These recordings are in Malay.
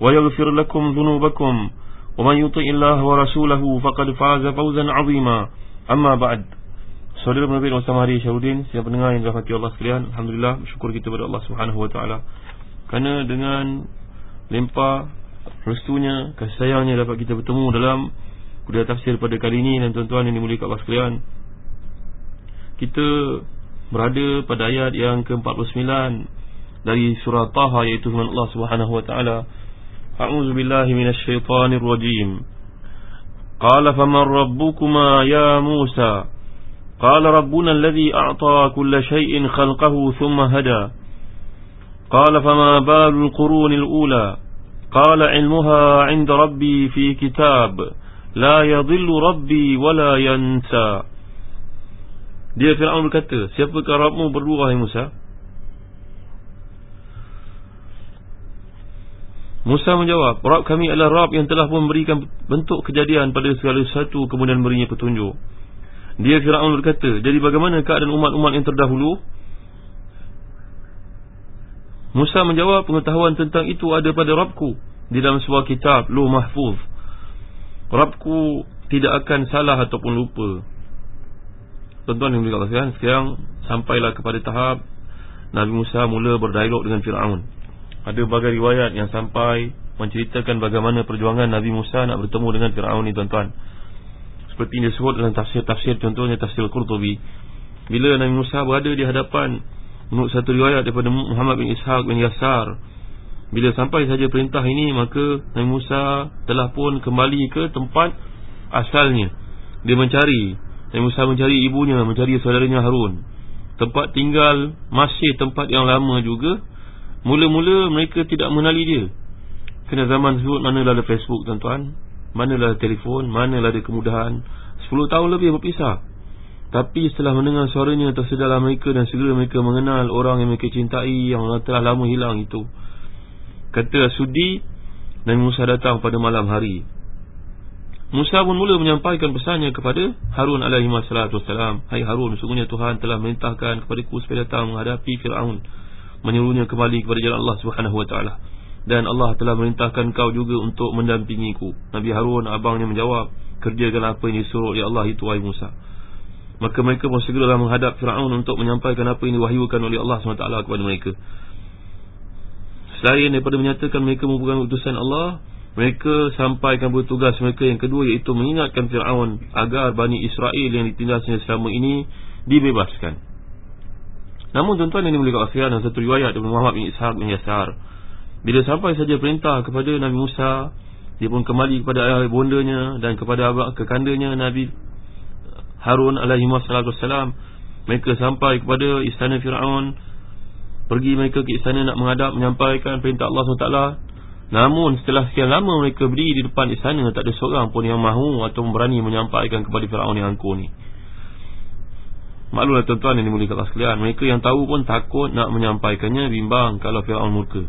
ويغفر لكم ذنوبكم ومن يطع الله ورسوله فقد فاز فوزا عظيما أما بعد Saudara Nabi Muhammad Hari Syahudin Siapa pendengar yang dirahmati Allah sekalian Alhamdulillah bersyukur kita kepada Allah Subhanahu Wa Taala. Kerana dengan Limpah Restunya Kasih sayangnya dapat kita bertemu dalam Kuliah tafsir pada kali ini Dan tuan-tuan yang dimulikkan Allah sekalian Kita Berada pada ayat yang ke-49 Dari surah Taha Iaitu firman Allah Subhanahu Wa Taala. أعوذ بالله من الشيطان الرجيم. قال فمن ربكما يا موسى؟ قال ربنا الذي أعطى كل شيء خلقه ثم هدى. قال فما بال القرون الأولى؟ قال علمها عند ربي في كتاب لا يضل ربي ولا ينسى. Dia Fir'aun berkata Siapakah Rabbimu berdua hai Musa? Musa menjawab, Rab kami adalah Rab yang telah memberikan bentuk kejadian pada segala sesuatu kemudian berinya petunjuk. Dia Fir'aun berkata, jadi bagaimana keadaan umat-umat yang terdahulu? Musa menjawab, pengetahuan tentang itu ada pada Rabku di dalam sebuah kitab, Luh Mahfuz. Rabku tidak akan salah ataupun lupa. Tuan-tuan yang berkata, sekarang sampailah kepada tahap Nabi Musa mula berdialog dengan Fir'aun. Ada berbagai riwayat yang sampai menceritakan bagaimana perjuangan Nabi Musa nak bertemu dengan Fir'aun ni tuan-tuan. Seperti yang disebut dalam tafsir-tafsir contohnya tafsir Al-Qurtubi. Bila Nabi Musa berada di hadapan Menurut satu riwayat daripada Muhammad bin Ishaq bin Yasar Bila sampai saja perintah ini maka Nabi Musa telah pun kembali ke tempat asalnya. Dia mencari Nabi Musa mencari ibunya, mencari saudaranya Harun. Tempat tinggal masih tempat yang lama juga Mula-mula mereka tidak mengenali dia. Kena zaman tersebut manalah ada Facebook tuan-tuan. Manalah ada telefon Manalah ada kemudahan. 10 tahun lebih berpisah. Tapi setelah mendengar suaranya Tersedarlah mereka dan segera mereka mengenal Orang yang mereka cintai Yang telah lama hilang itu. Kata Sudi Nabi Musa datang pada malam hari. Musa pun mula menyampaikan pesannya kepada Harun alaihi wassalam. Hai Harun, sungguhnya Tuhan telah merintahkan kepada ku supaya datang menghadapi Fir'aun menyuruhnya kembali kepada jalan Allah Subhanahu wa taala. Dan Allah telah merintahkan kau juga untuk mendampingiku. Nabi Harun abangnya menjawab kerjakan apa yang disuruh oleh Allah itu wahai Musa. Maka mereka pun segeralah menghadap Firaun untuk menyampaikan apa yang diwahyukan oleh Allah SWT kepada mereka. Selain daripada menyatakan mereka merupakan utusan Allah mereka sampaikan bertugas mereka yang kedua iaitu mengingatkan Firaun agar Bani Israel yang ditindasnya selama ini dibebaskan Namun tuan-tuan yang dimulai kat dalam satu riwayat daripada Muhammad bin Ishaq bin Yasar. Bila sampai saja perintah kepada Nabi Musa Dia pun kembali kepada ayah bondanya dan kepada abang kekandanya Nabi Harun alaihi wassalam. Mereka sampai kepada istana Fir'aun. Pergi mereka ke istana nak menghadap menyampaikan perintah Allah SWT. Namun setelah sekian lama mereka berdiri di depan istana Tak ada seorang pun yang mahu atau berani menyampaikan kepada Fir'aun yang angkuh ni Maklumlah tuan-tuan yang dimulikkan Allah sekalian Mereka yang tahu pun takut nak menyampaikannya Bimbang kalau Fir'aun murka.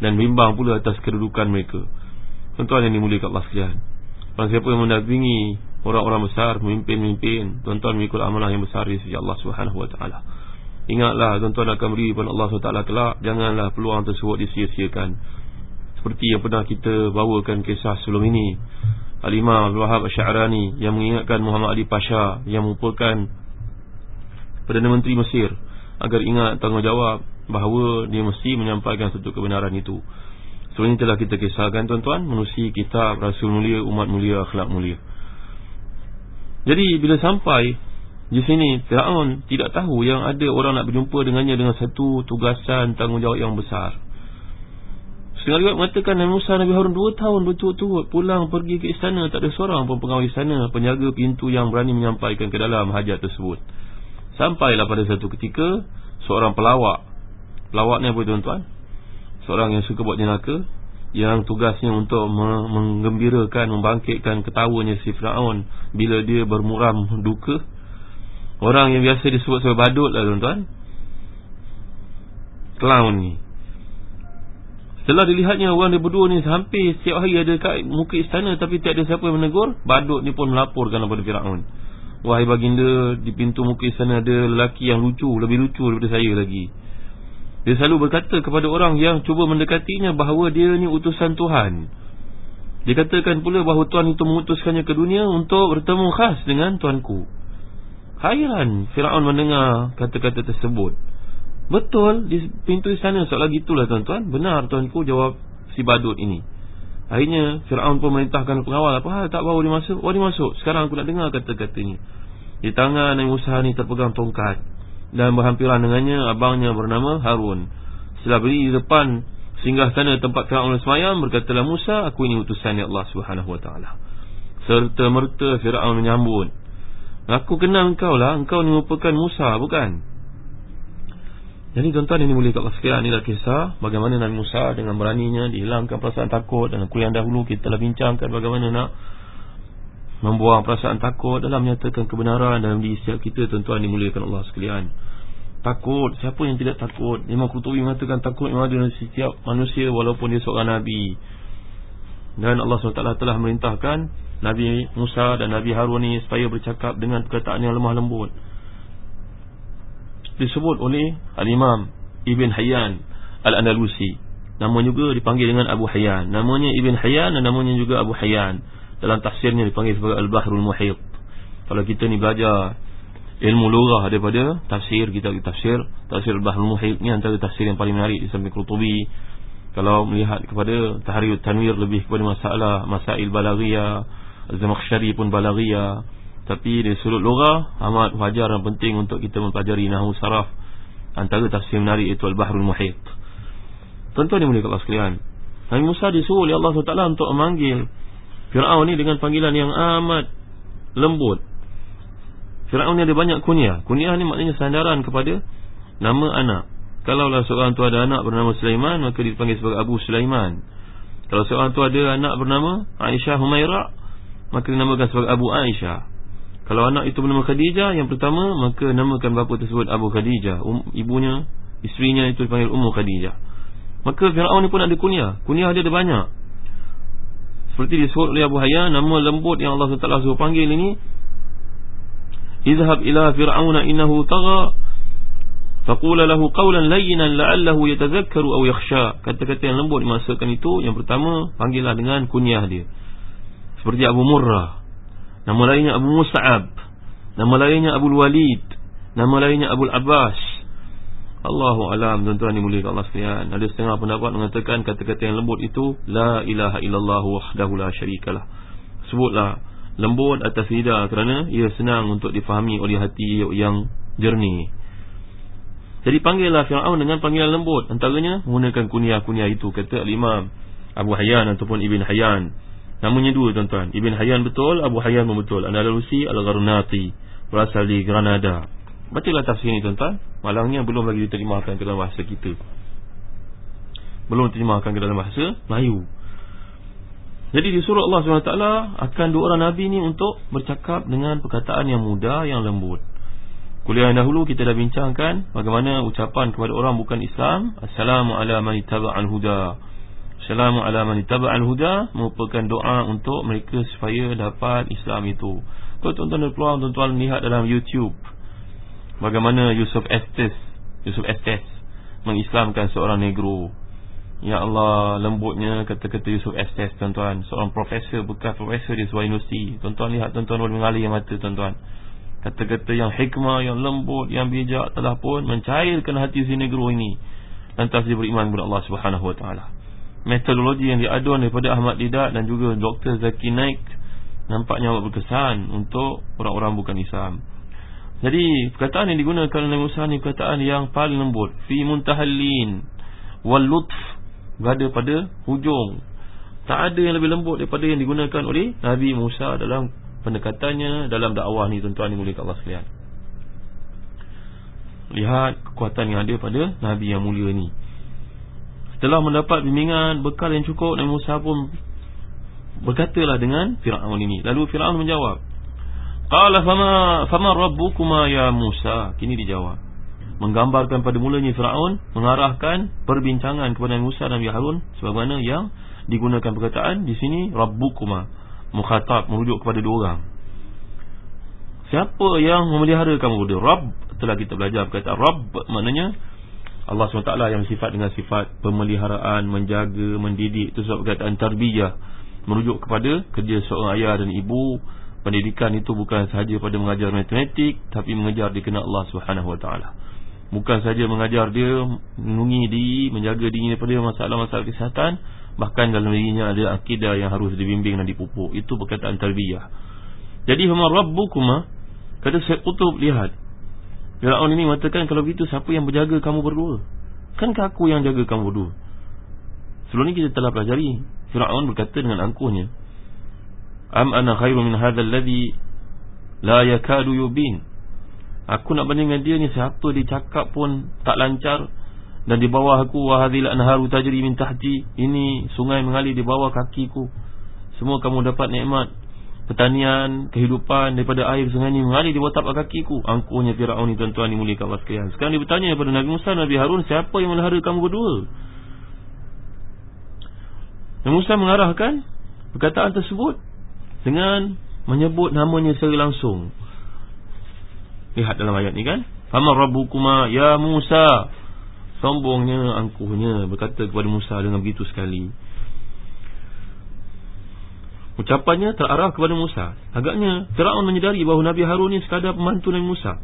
Dan bimbang pula atas kedudukan mereka. Tuan-tuan yang dimulikkan Allah sekalian Orang siapa yang mendampingi Orang-orang besar, memimpin-mimpin Tuan-tuan mengikut amanah yang besar Di sisi Allah SWT Ingatlah tuan-tuan akan beri kepada Allah SWT kelak Janganlah peluang tersebut disia-siakan. Seperti yang pernah kita bawakan kisah sebelum ini. Al-Imam Al-Wahab Asy'arani Yang mengingatkan Muhammad Ali Pasha Yang merupakan Perdana Menteri Mesir agar ingat tanggungjawab bahawa dia mesti menyampaikan satu kebenaran itu. Ini telah kita kisahkan tuan-tuan Menusi kitab Rasul mulia Umat mulia Akhlak mulia. Jadi bila sampai Di sini Fir'aun tidak tahu Yang ada orang nak berjumpa dengannya Dengan satu tugasan Tanggungjawab yang besar. Setengah riwayat mengatakan Nabi Musa Nabi Harun Dua tahun betul-betul Pulang pergi ke istana. Tak ada seorang pun pengawal istana Penjaga pintu yang berani menyampaikan ke dalam hajat tersebut Sampailah pada satu ketika Seorang pelawak. Pelawak ni apa tuan-tuan seorang yang suka buat jenaka yang tugasnya untuk menggembirakan membangkitkan ketawanya si Firaun bila dia bermuram duka. Orang yang biasa disebut sebagai badut lah tuan-tuan. Clown ni. Setelah dilihatnya orang dia berdua ni hampir setiap hari ada kat muka istana tapi tak ada siapa yang menegur badut ni pun melaporkan kepada Firaun wahai baginda di pintu muka istana ada lelaki yang lucu lebih lucu daripada saya lagi dia selalu berkata kepada orang yang cuba mendekatinya bahawa dia ni utusan Tuhan. Dia katakan pula bahawa Tuhan itu mengutuskannya ke dunia untuk bertemu khas dengan Tuanku. Hairan Fir'aun mendengar kata-kata tersebut. Betul, di pintu istana soal lagi itulah tuan-tuan. Benar Tuanku jawab si badut ini. Akhirnya Fir'aun pun merintahkan pengawal. Apa hal tak bawa dia masuk? Oh dia masuk. Sekarang aku nak dengar kata-katanya. Di tangan yang usaha ni terpegang tongkat dan berhampiran dengannya abangnya bernama Harun. Setelah berdiri di depan singgah sana tempat Firaun semayam berkatalah Musa, aku ini utusan ya Allah Subhanahu wa taala. Serta merta Firaun menyambut. Aku kenal engkau lah, engkau ni merupakan Musa, bukan? Jadi tuan-tuan ini boleh kat sekalian inilah kisah bagaimana Nabi Musa dengan beraninya dihilangkan perasaan takut dan kuliah dahulu kita telah bincangkan bagaimana nak membuang perasaan takut dalam menyatakan kebenaran dalam diri setiap kita tuan-tuan dimuliakan Allah sekalian. Takut, siapa yang tidak takut? Imam Qurtubi mengatakan takut memang ada dalam setiap manusia walaupun dia seorang nabi. Dan Allah SWT telah merintahkan Nabi Musa dan Nabi Harun ini supaya bercakap dengan perkataan yang lemah lembut. Disebut oleh Al-Imam Ibn Hayyan Al-Andalusi. Nama juga dipanggil dengan Abu Hayyan. Namanya Ibn Hayyan dan namanya juga Abu Hayyan. Dalam tafsirnya dipanggil sebagai Al-Bahrul Muhit. Kalau kita ni belajar ilmu lurah daripada tafsir kita tafsir. Tafsir Al-Bahrul Muhit ni antara tafsir yang paling menarik di samping Qurtubi. Kalau melihat kepada Tahrir Tanwir lebih kepada masalah masail balaghiyah Zamakhsyari pun balaghiyah tapi di sudut lurah amat wajar dan penting untuk kita mempelajari nahwu saraf antara tafsir menarik itu Al-Bahrul Muhit. Tuan-tuan yang mulia Allah sekalian Nabi Musa disuruh oleh Allah SWT untuk memanggil Fir'aun ni dengan panggilan yang amat lembut. Fir'aun ni ada banyak kunyah. Kunyah ni maknanya sandaran kepada Nama anak. Kalaulah seorang tu ada anak bernama Sulaiman Maka dipanggil sebagai Abu Sulaiman. Kalau seorang tu ada anak bernama Aisyah Humaira Maka dinamakan sebagai Abu Aisyah Kalau anak itu bernama Khadijah Yang pertama Maka namakan bapa tersebut Abu Khadijah. Um, Ibunya Isterinya itu dipanggil Ummu Khadijah. Maka Fir'aun ni pun ada kunyah. Kunyah dia ada banyak. Seperti disebut oleh Abu Hayyan Nama lembut yang Allah SWT suruh panggil ini Izhab ila fir'auna innahu tagha Faqula lahu qawlan layinan la'allahu yatazakkaru aw yakhsha. Kata-kata yang lembut dimasukkan itu Yang pertama panggillah dengan kunyah dia. Seperti Abu Murrah Nama lainnya Abu Mus'ab Nama lainnya Abu Walid Nama lainnya Abu Abbas Allahu alam tuan-tuan dimuliakan Allah sekalian. Ada setengah pendapat mengatakan kata-kata yang lembut itu la ilaha illallah wahdahu la syarikalah. Sebutlah lembut atas lidah kerana ia senang untuk difahami oleh hati yang jernih. Jadi panggillah Firaun dengan panggilan lembut antaranya menggunakan kunyah-kunyah itu kata Imam Abu Hayyan ataupun Ibn Hayyan. Namanya dua tuan-tuan. Ibn Hayyan betul, Abu Hayyan betul. Andalusi Al-Gharnati berasal di Granada. Bacalah tafsir ini tuan-tuan Malangnya belum lagi diterjemahkan ke dalam bahasa kita Belum diterjemahkan ke dalam bahasa Melayu Jadi disuruh Allah SWT Akan dua orang Nabi ini untuk bercakap dengan perkataan yang mudah, yang lembut Kuliah yang dahulu kita dah bincangkan Bagaimana ucapan kepada orang bukan Islam Assalamualaikum warahmatullahi wabarakatuh Assalamualaikum warahmatullahi wabarakatuh Merupakan doa untuk mereka supaya dapat Islam itu. Tuan-tuan dan peluang tuan-tuan lihat dalam YouTube Bagaimana Yusuf Estes Yusuf Estes Mengislamkan seorang negro. Ya Allah Lembutnya kata-kata Yusuf Estes Tuan-tuan. Seorang profesor Bekas profesor di sebuah universiti. Tuan-tuan lihat Tuan-tuan boleh mengalir mata Tuan-tuan. Kata-kata yang hikmah Yang lembut Yang bijak Telah pun mencairkan hati si negro ini. Lantas dia beriman kepada Allah Subhanahu Wa Taala. Metodologi yang diaduan daripada Ahmad Didat dan juga Dr. Zaki Naik nampaknya amat berkesan untuk orang-orang bukan Islam. Jadi perkataan yang digunakan oleh Musa ni perkataan yang paling lembut fi muntahallin wal lutf berada pada hujung. Tak ada yang lebih lembut daripada yang digunakan oleh Nabi Musa dalam pendekatannya dalam dakwah ni tuan-tuan yang mulia Allah sekalian. Lihat kekuatan yang ada pada Nabi yang mulia ni Setelah mendapat bimbingan Bekal yang cukup Nabi Musa pun Berkatalah dengan Fir'aun ini. Lalu Fir'aun menjawab Qala fama, fama rabbukuma ya Musa? Kini dijawab Menggambarkan pada mulanya Fir'aun Mengarahkan perbincangan kepada Nabi Musa dan Nabi Harun Sebagaimana yang Digunakan perkataan di sini Rabbukuma. Mukhatab merujuk kepada dua orang. Siapa yang memelihara kamu? Rabb. Telah kita belajar perkataan Rabb maknanya Allah SWT yang sifat dengan sifat pemeliharaan, menjaga, mendidik. Itu sebab perkataan tarbiyah merujuk kepada kerja seorang ayah dan ibu. Pendidikan itu bukan sahaja pada mengajar matematik tapi mengajar dikenal Allah SWT. Bukan sahaja mengajar dia menungi diri, menjaga diri daripada masalah-masalah kesihatan bahkan dalam dirinya ada akidah yang harus dibimbing dan dipupuk. Itu perkataan tarbiyah. Jadi Humar Rabbukuma kata saya kutub lihat Fir'aun ini mengatakan kalau begitu siapa yang berjaga kamu berdua? Kankah aku yang jaga kamu berdua? Sebelum ini kita telah pelajari Fir'aun berkata dengan angkuhnya Am ana khairu min hadha alladhi la yakadu yubin Aku nak banding dengan dia ni siapa dia cakap pun tak lancar dan di bawah aku wahadhil anharu tajri min tahti ini sungai mengalir di bawah kakiku semua kamu dapat nikmat pertanian, kehidupan daripada air sungai ini mengalir di bawah tapak kakiku. Angkuhnya Firaun ini tuan-tuan dimuliakan Allah sekalian. Sekarang dia bertanya kepada Nabi Musa, Nabi Harun, siapa yang melihara kamu berdua? Nabi Musa mengarahkan perkataan tersebut dengan menyebut namanya secara langsung. Lihat dalam ayat ni kan. Fama rabbukuma ya Musa. Sombongnya, angkuhnya berkata kepada Musa dengan begitu sekali. Ucapannya terarah kepada Musa. Agaknya Fir'aun menyedari bahawa Nabi Harun ini sekadar pembantu Nabi Musa.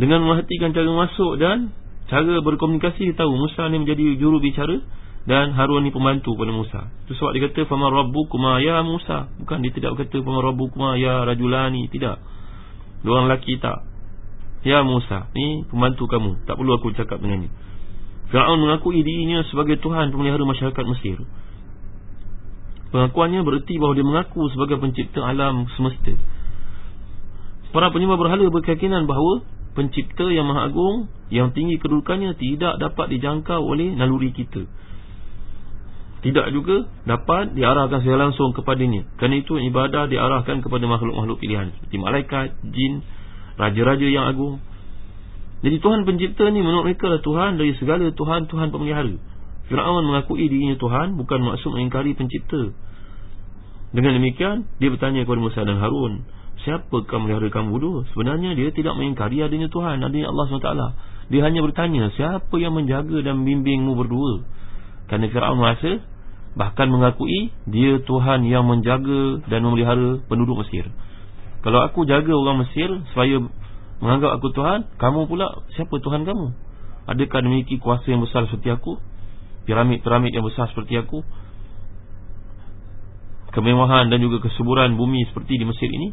Dengan memperhatikan cara masuk dan Cara berkomunikasi dia tahu Musa ini menjadi juru bicara Dan Harun ini pembantu kepada Musa. Itu sebab dia kata Fama Rabbu kuma ya Musa. Bukan dia tidak berkata Fama Rabbu kuma ya Rajulani. Tidak. Dua lelaki tak. Ya Musa Ini pembantu kamu. Tak perlu aku cakap dengan ini Fir'aun mengakui dirinya sebagai Tuhan pemelihara masyarakat Mesir Pengakuannya bererti bahawa dia mengaku sebagai pencipta alam semesta. Para penyembah berhala berkeyakinan bahawa pencipta yang maha agung, yang tinggi kedudukannya tidak dapat dijangkau oleh naluri kita. Tidak juga dapat diarahkan secara langsung kepadanya. Kerana itu ibadah diarahkan kepada makhluk-makhluk pilihan. Seperti malaikat, jin, raja-raja yang agung. Jadi Tuhan pencipta ni menurut mereka adalah Tuhan dari segala Tuhan-Tuhan pemelihara. Fir'aun mengakui dirinya Tuhan bukan maksud mengingkari pencipta. Dengan demikian, dia bertanya kepada Musa dan Harun, siapakah melihara kamu dua? Sebenarnya dia tidak mengingkari adanya Tuhan, adanya Allah SWT. Dia hanya bertanya, siapa yang menjaga dan membimbingmu berdua? Kerana Fir'aun merasa, bahkan mengakui, dia Tuhan yang menjaga dan memelihara penduduk Mesir. Kalau aku jaga orang Mesir supaya menganggap aku Tuhan, kamu pula siapa Tuhan kamu? Adakah memiliki kuasa yang besar seperti aku? Piramid-piramid yang besar seperti aku? kemewahan dan juga kesuburan bumi seperti di Mesir ini.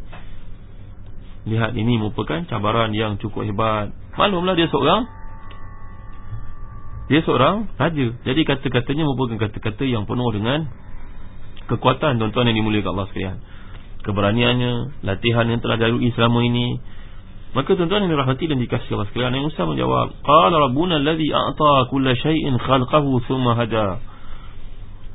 Lihat ini merupakan cabaran yang cukup hebat. Maklumlah dia seorang. Dia seorang raja. Jadi kata-katanya merupakan kata-kata yang penuh dengan kekuatan tuan-tuan yang dimuliakan Allah sekalian. Keberaniannya latihan yang telah dilalui selama ini maka tuan-tuan yang dirahmati dan dikasihi Allah sekalian Nabi Musa menjawab qala rabbuna alladhi a'ta kulla shay'in khalqahu thumma hada.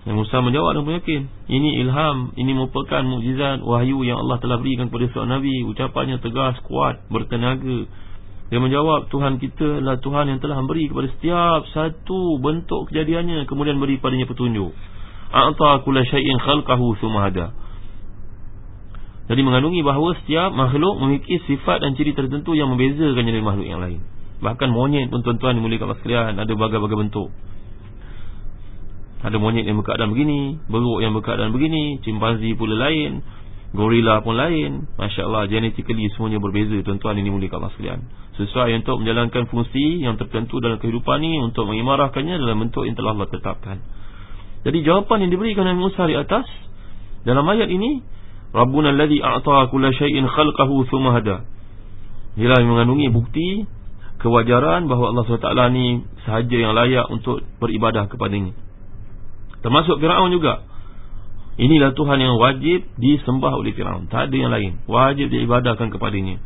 Nabi Musa menjawab dan yakin Ini ilham Ini merupakan mukjizat wahyu yang Allah telah berikan kepada seorang Nabi. Ucapannya tegas, kuat, bertenaga. Dia menjawab Tuhan kita adalah Tuhan yang telah memberi kepada setiap satu bentuk kejadiannya Kemudian beri padanya petunjuk. A'ta kula syai'in khalqahu sumahada Jadi mengandungi bahawa setiap makhluk memiliki sifat dan ciri tertentu yang membezakan dari makhluk yang lain. Bahkan monyet pun tuan-tuan dimuliakan sekalian Ada berbagai-bagai bentuk. Ada monyet yang berkeadaan begini Beruk yang berkeadaan begini Cimpanzi pula lain Gorila pun lain. Masya Allah Genetically semuanya berbeza Tuan-tuan ini mulia Allah sekalian. Sesuai untuk menjalankan fungsi Yang tertentu dalam kehidupan ini Untuk mengimarahkannya Dalam bentuk yang telah Allah tetapkan. Jadi jawapan yang diberikan Nabi Musa di atas dalam ayat ini Rabbuna alladhi a'ta kulla shay'in khalqahu thumma hada. Ialah mengandungi bukti kewajaran bahawa Allah SWT ni sahaja yang layak untuk beribadah kepadanya. Termasuk Firaun juga. Inilah Tuhan yang wajib disembah oleh Firaun. Tak ada yang lain. Wajib diibadahkan kepadanya.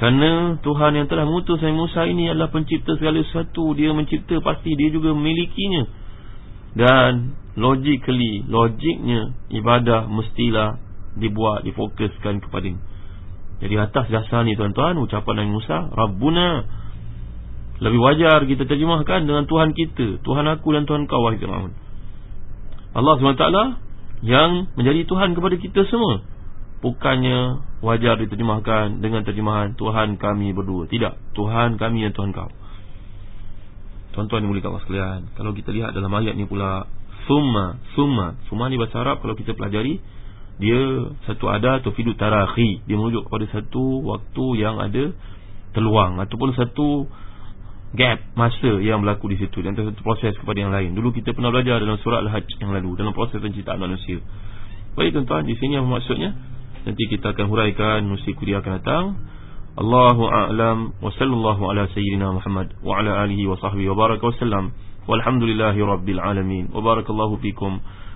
Kerana Tuhan yang telah mengutus Musa ini adalah pencipta segala sesuatu. Dia mencipta pasti dia juga memilikinya. Dan logically, logiknya ibadah mestilah dibuat, difokuskan kepadanya. Jadi atas dasar ni tuan-tuan ucapan Nabi Musa, Rabbuna lebih wajar kita terjemahkan dengan Tuhan kita, Tuhan aku dan Tuhan kau wahai Firaun. Allah SWT yang menjadi Tuhan kepada kita semua. Bukannya wajar diterjemahkan dengan terjemahan Tuhan kami berdua. Tidak, Tuhan kami dan Tuhan kau. Tuan-tuan yang boleh kawan sekalian Kalau kita lihat dalam ayat ni pula Summa, summa. Summa ni bahasa Arab kalau kita pelajari Dia satu ada atau fidu tarakhi Dia merujuk kepada satu waktu yang ada Teluang Ataupun satu gap masa yang berlaku di situ dan satu proses kepada yang lain. Dulu kita pernah belajar dalam surah Al-Hajj yang lalu dalam proses penciptaan manusia. Baik tuan-tuan, di sini apa maksudnya? Nanti kita akan huraikan musim kuliah akan datang. Allahu a'lam wa sallallahu ala sayyidina Muhammad wa ala alihi wa sahbihi wa baraka wa sallam. Walhamdulillahi rabbil alamin. Wa barakallahu fikum.